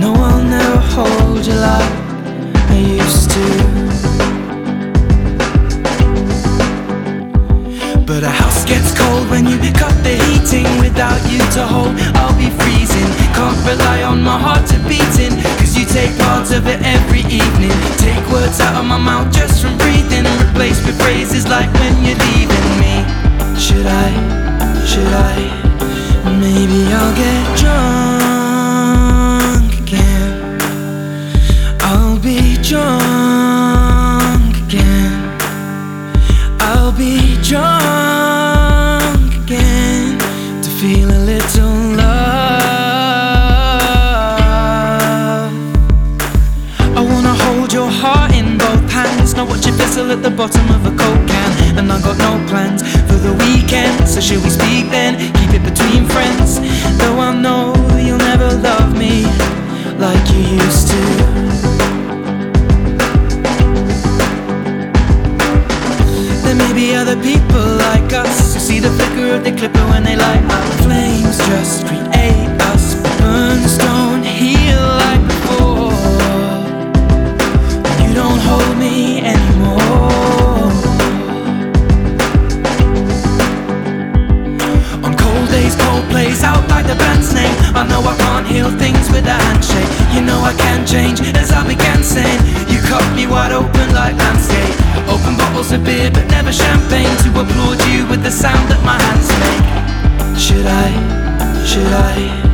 no, I'll never hold you like I used to. But a house gets cold when you cut the heating without you to hold. I'll be freezing. Can't rely on my heart to beating. Cause you take parts of it every evening. Take words out of my mouth just from breathing. Replace with fizzle at the bottom of a coke can. And I got no plans for the weekend, so should we speak then? Keep it between friends, though I know you'll never love me like you used to. There may be other people like us who see the flicker of the clipper when they light up. Flames just create us, burns don't heal like before. You don't hold me anymore. Change as I began saying. You cut me wide open like landscape. Open bottles of beer, but never champagne to applaud you with the sound that my hands make. Should I? Should I?